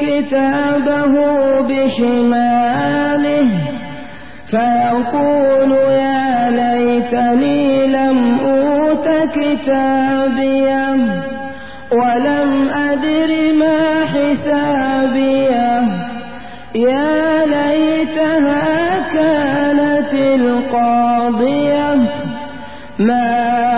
كتابه بشماله فيقول يا ليتني لم أوت كتابيه ولم أدر ما حسابيه يا ليتها كانت القاضية. ما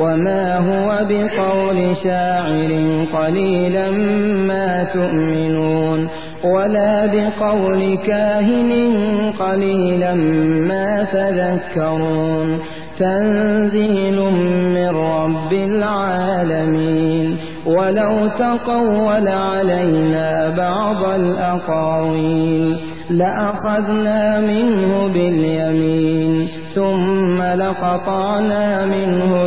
وما هو بقول شاعر قليلا ما تؤمنون ولا بقول كاهن قليلا ما تذكرون تنزيل من رب العالمين ولو تقول علينا بعض الأقاويل لأخذنا منه باليمين ثم لقطعنا منه